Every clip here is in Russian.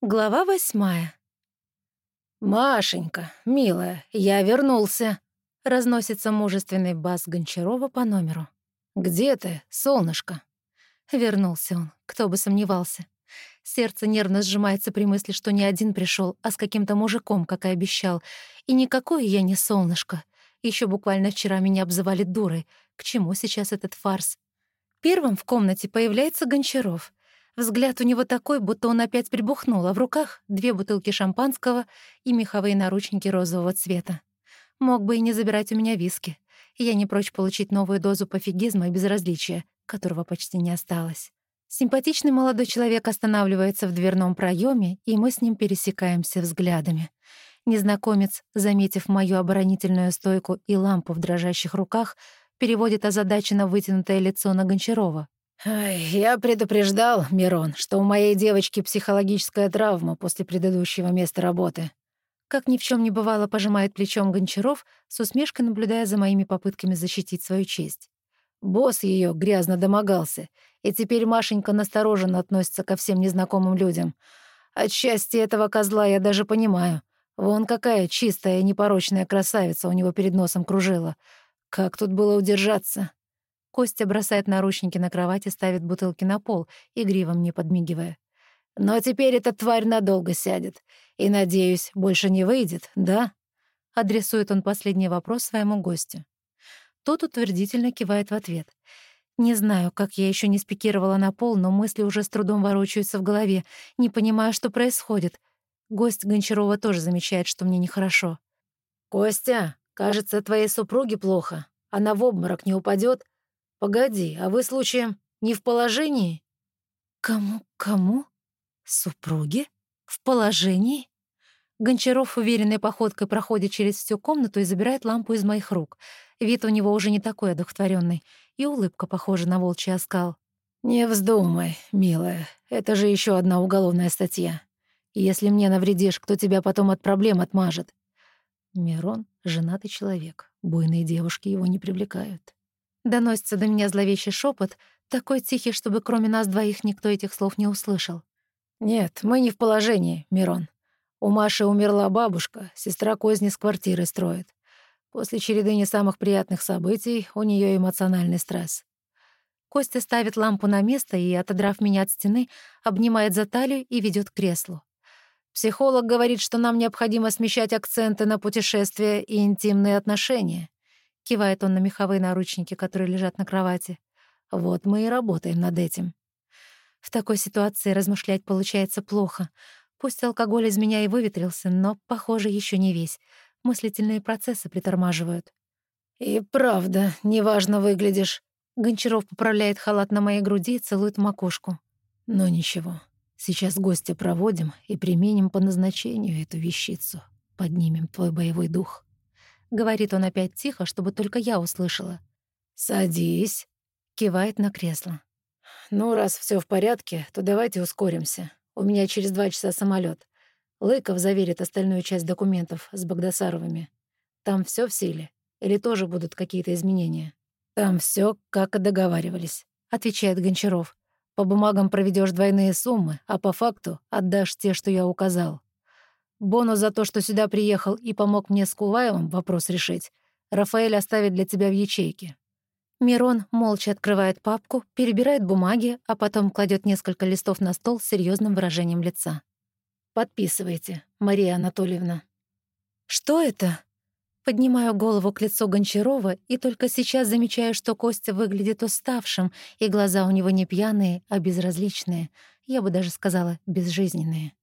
Глава восьмая. «Машенька, милая, я вернулся», — разносится мужественный бас Гончарова по номеру. «Где ты, солнышко?» Вернулся он, кто бы сомневался. Сердце нервно сжимается при мысли, что не один пришел, а с каким-то мужиком, как и обещал. И никакое я не солнышко. Еще буквально вчера меня обзывали дурой. К чему сейчас этот фарс? Первым в комнате появляется Гончаров — Взгляд у него такой, будто он опять прибухнул, а в руках две бутылки шампанского и меховые наручники розового цвета. Мог бы и не забирать у меня виски. Я не прочь получить новую дозу пофигизма и безразличия, которого почти не осталось. Симпатичный молодой человек останавливается в дверном проеме, и мы с ним пересекаемся взглядами. Незнакомец, заметив мою оборонительную стойку и лампу в дрожащих руках, переводит озадаченно вытянутое лицо на Гончарова. «Я предупреждал, Мирон, что у моей девочки психологическая травма после предыдущего места работы». Как ни в чем не бывало, пожимает плечом Гончаров, с усмешкой наблюдая за моими попытками защитить свою честь. Босс ее грязно домогался, и теперь Машенька настороженно относится ко всем незнакомым людям. От счастья этого козла я даже понимаю. Вон какая чистая и непорочная красавица у него перед носом кружила. Как тут было удержаться? Костя бросает наручники на кровать и ставит бутылки на пол, игриво мне подмигивая. «Но теперь эта тварь надолго сядет. И, надеюсь, больше не выйдет, да?» Адресует он последний вопрос своему гостю. Тот утвердительно кивает в ответ. Не знаю, как я еще не спикировала на пол, но мысли уже с трудом ворочаются в голове, не понимая, что происходит. Гость Гончарова тоже замечает, что мне нехорошо. «Костя, кажется, твоей супруге плохо. Она в обморок не упадет, «Погоди, а вы, случаем, не в положении?» «Кому? Кому? Супруги? В положении?» Гончаров уверенной походкой проходит через всю комнату и забирает лампу из моих рук. Вид у него уже не такой одухотворенный, и улыбка похожа на волчий оскал. «Не вздумай, милая, это же еще одна уголовная статья. Если мне навредишь, кто тебя потом от проблем отмажет?» Мирон — женатый человек, буйные девушки его не привлекают. Доносится до меня зловещий шепот, такой тихий, чтобы кроме нас двоих никто этих слов не услышал. «Нет, мы не в положении, Мирон. У Маши умерла бабушка, сестра козни с квартиры строит. После череды не самых приятных событий у нее эмоциональный стресс. Костя ставит лампу на место и, отодрав меня от стены, обнимает за талию и ведет к креслу. Психолог говорит, что нам необходимо смещать акценты на путешествия и интимные отношения. Кивает он на меховые наручники, которые лежат на кровати. Вот мы и работаем над этим. В такой ситуации размышлять получается плохо. Пусть алкоголь из меня и выветрился, но, похоже, еще не весь. Мыслительные процессы притормаживают. «И правда, неважно выглядишь». Гончаров поправляет халат на моей груди и целует макушку. «Но ничего, сейчас гостя проводим и применим по назначению эту вещицу. Поднимем твой боевой дух». — говорит он опять тихо, чтобы только я услышала. «Садись», — кивает на кресло. «Ну, раз все в порядке, то давайте ускоримся. У меня через два часа самолет. Лыков заверит остальную часть документов с Богдасаровыми. Там все в силе? Или тоже будут какие-то изменения?» «Там все, как и договаривались», — отвечает Гончаров. «По бумагам проведешь двойные суммы, а по факту отдашь те, что я указал. Бонус за то, что сюда приехал и помог мне с Куваевым вопрос решить, Рафаэль оставит для тебя в ячейке». Мирон молча открывает папку, перебирает бумаги, а потом кладет несколько листов на стол с серьезным выражением лица. «Подписывайте, Мария Анатольевна». «Что это?» Поднимаю голову к лицу Гончарова и только сейчас замечаю, что Костя выглядит уставшим, и глаза у него не пьяные, а безразличные. Я бы даже сказала, безжизненные.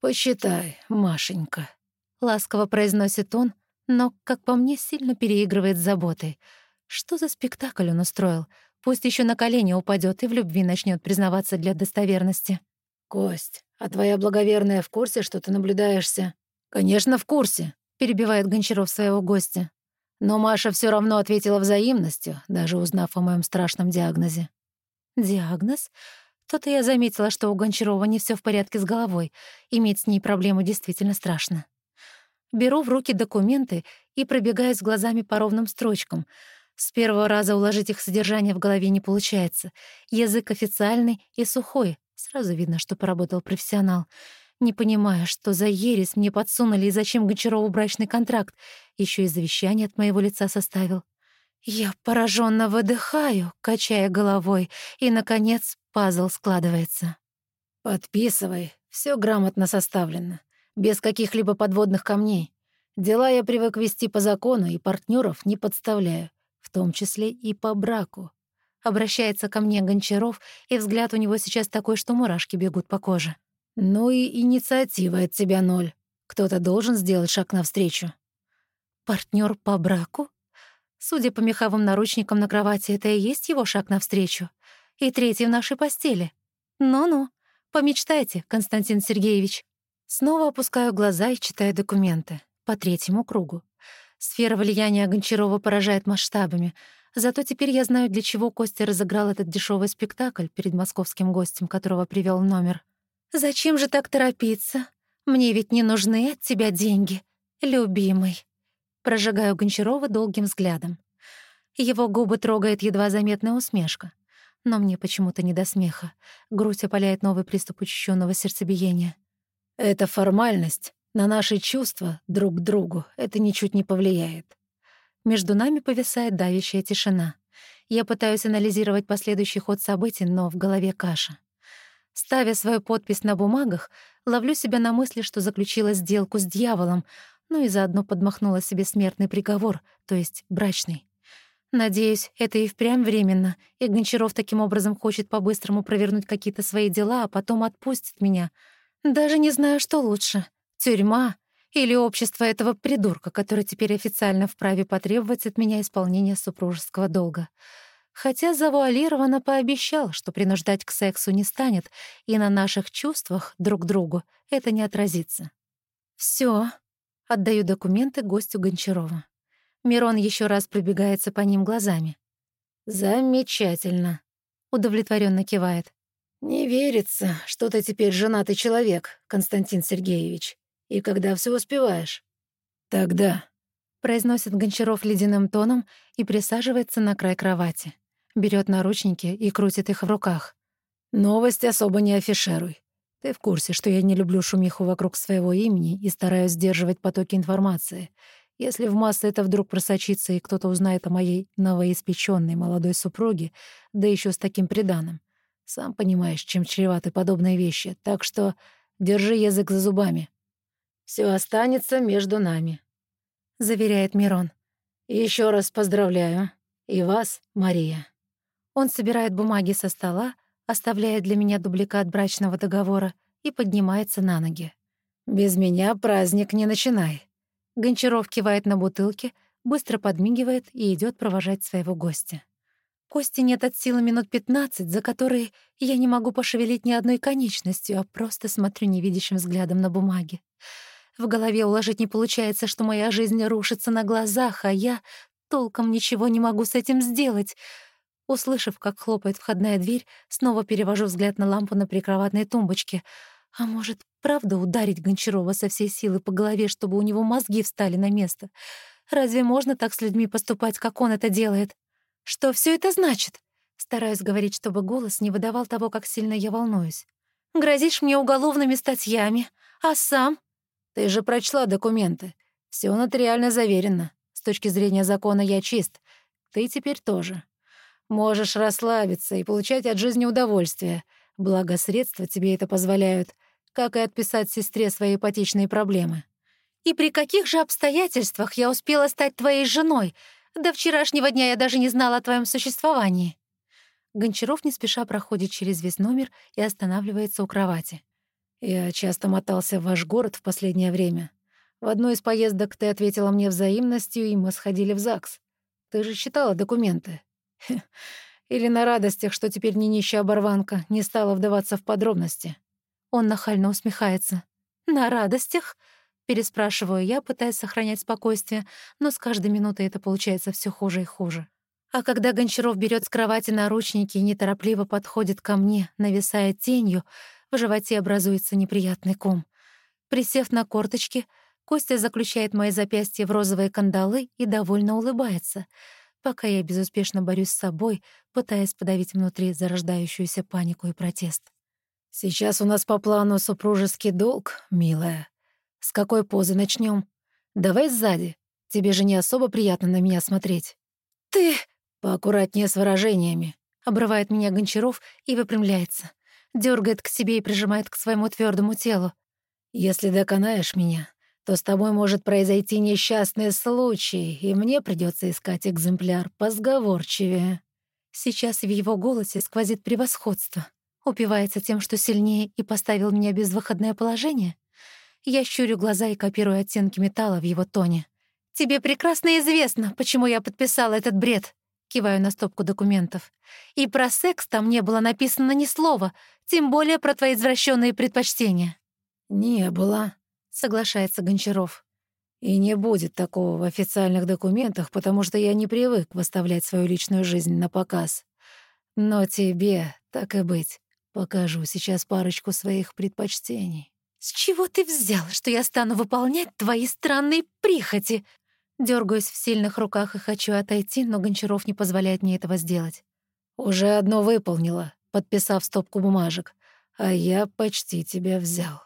«Посчитай, Машенька», — ласково произносит он, но, как по мне, сильно переигрывает с заботой. Что за спектакль он устроил? Пусть еще на колени упадет и в любви начнет признаваться для достоверности. «Кость, а твоя благоверная в курсе, что ты наблюдаешься?» «Конечно, в курсе», — перебивает Гончаров своего гостя. Но Маша все равно ответила взаимностью, даже узнав о моем страшном диагнозе. «Диагноз? То-то я заметила, что у Гончарова не все в порядке с головой. Иметь с ней проблему действительно страшно. Беру в руки документы и пробегаюсь глазами по ровным строчкам. С первого раза уложить их содержание в голове не получается. Язык официальный и сухой. Сразу видно, что поработал профессионал. Не понимая, что за ересь мне подсунули и зачем Гончарову брачный контракт, еще и завещание от моего лица составил. Я пораженно выдыхаю, качая головой, и, наконец, пазл складывается. «Подписывай, все грамотно составлено, без каких-либо подводных камней. Дела я привык вести по закону и партнеров не подставляю, в том числе и по браку. Обращается ко мне Гончаров, и взгляд у него сейчас такой, что мурашки бегут по коже. Ну и инициатива от тебя ноль. Кто-то должен сделать шаг навстречу. Партнер по браку? Судя по меховым наручникам на кровати, это и есть его шаг навстречу. И третий в нашей постели. Ну-ну, помечтайте, Константин Сергеевич. Снова опускаю глаза и читаю документы по третьему кругу. Сфера влияния Гончарова поражает масштабами, зато теперь я знаю, для чего Костя разыграл этот дешевый спектакль перед московским гостем, которого привел номер. «Зачем же так торопиться? Мне ведь не нужны от тебя деньги, любимый». Прожигаю Гончарова долгим взглядом. Его губы трогает едва заметная усмешка. Но мне почему-то не до смеха. Грудь опаляет новый приступ учащенного сердцебиения. «Это формальность», на наши чувства друг к другу это ничуть не повлияет. Между нами повисает давящая тишина. Я пытаюсь анализировать последующий ход событий, но в голове каша. Ставя свою подпись на бумагах, ловлю себя на мысли, что заключила сделку с дьяволом, ну и заодно подмахнула себе смертный приговор, то есть брачный. Надеюсь, это и впрямь временно, и Гончаров таким образом хочет по-быстрому провернуть какие-то свои дела, а потом отпустит меня. Даже не знаю, что лучше Тюрьма или общество этого придурка, который теперь официально вправе потребовать от меня исполнения супружеского долга. Хотя завуалированно пообещал, что принуждать к сексу не станет, и на наших чувствах друг к другу это не отразится. Все. Отдаю документы гостю Гончарова. Мирон еще раз пробегается по ним глазами. «Замечательно», — удовлетворенно кивает. «Не верится, что ты теперь женатый человек, Константин Сергеевич. И когда все успеваешь? Тогда, произносит Гончаров ледяным тоном и присаживается на край кровати. Берет наручники и крутит их в руках. Новость особо не афишируй. Ты в курсе, что я не люблю шумиху вокруг своего имени и стараюсь сдерживать потоки информации. Если в массы это вдруг просочится и кто-то узнает о моей новоиспеченной молодой супруге, да еще с таким приданым, сам понимаешь, чем чреваты подобные вещи, так что держи язык за зубами. Все останется между нами», — заверяет Мирон. Еще раз поздравляю. И вас, Мария». Он собирает бумаги со стола, оставляет для меня дубликат брачного договора и поднимается на ноги. «Без меня праздник не начинай». Гончаров кивает на бутылке, быстро подмигивает и идет провожать своего гостя. Кости нет от силы минут пятнадцать, за которые я не могу пошевелить ни одной конечностью, а просто смотрю невидящим взглядом на бумаги. В голове уложить не получается, что моя жизнь рушится на глазах, а я толком ничего не могу с этим сделать. Услышав, как хлопает входная дверь, снова перевожу взгляд на лампу на прикроватной тумбочке. А может, правда ударить Гончарова со всей силы по голове, чтобы у него мозги встали на место? Разве можно так с людьми поступать, как он это делает? Что все это значит? Стараюсь говорить, чтобы голос не выдавал того, как сильно я волнуюсь. Грозишь мне уголовными статьями, а сам ты же прочла документы. Все нотариально заверено. С точки зрения закона я чист. Ты теперь тоже. Можешь расслабиться и получать от жизни удовольствие. Благо, средства тебе это позволяют, как и отписать сестре свои ипотечные проблемы. И при каких же обстоятельствах я успела стать твоей женой? До вчерашнего дня я даже не знала о твоем существовании. Гончаров не спеша проходит через весь номер и останавливается у кровати. Я часто мотался в ваш город в последнее время. В одной из поездок ты ответила мне взаимностью, и мы сходили в ЗАГС. Ты же читала документы. Или на радостях, что теперь не нищая оборванка, не стала вдаваться в подробности. Он нахально усмехается. «На радостях?» Переспрашиваю я, пытаясь сохранять спокойствие, но с каждой минутой это получается все хуже и хуже. А когда Гончаров берет с кровати наручники и неторопливо подходит ко мне, нависая тенью, в животе образуется неприятный ком. Присев на корточки, Костя заключает мои запястья в розовые кандалы и довольно улыбается, пока я безуспешно борюсь с собой, пытаясь подавить внутри зарождающуюся панику и протест. Сейчас у нас по плану супружеский долг, милая. С какой позы начнем? Давай сзади. Тебе же не особо приятно на меня смотреть. Ты... Поаккуратнее с выражениями. Обрывает меня Гончаров и выпрямляется. Дергает к себе и прижимает к своему твердому телу. Если доконаешь меня, то с тобой может произойти несчастный случай, и мне придется искать экземпляр позговорчивее. Сейчас в его голосе сквозит превосходство. Упивается тем, что сильнее и поставил меня в безвыходное положение. Я щурю глаза и копирую оттенки металла в его тоне. «Тебе прекрасно известно, почему я подписала этот бред», — киваю на стопку документов. «И про секс там не было написано ни слова, тем более про твои извращенные предпочтения». «Не было», — соглашается Гончаров. «И не будет такого в официальных документах, потому что я не привык выставлять свою личную жизнь на показ. Но тебе, так и быть, Покажу сейчас парочку своих предпочтений. «С чего ты взял, что я стану выполнять твои странные прихоти?» Дергаюсь в сильных руках и хочу отойти, но Гончаров не позволяет мне этого сделать. «Уже одно выполнила, подписав стопку бумажек, а я почти тебя взял».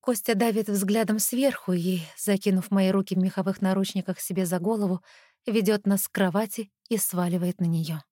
Костя давит взглядом сверху и, закинув мои руки в меховых наручниках себе за голову, ведет нас к кровати и сваливает на нее.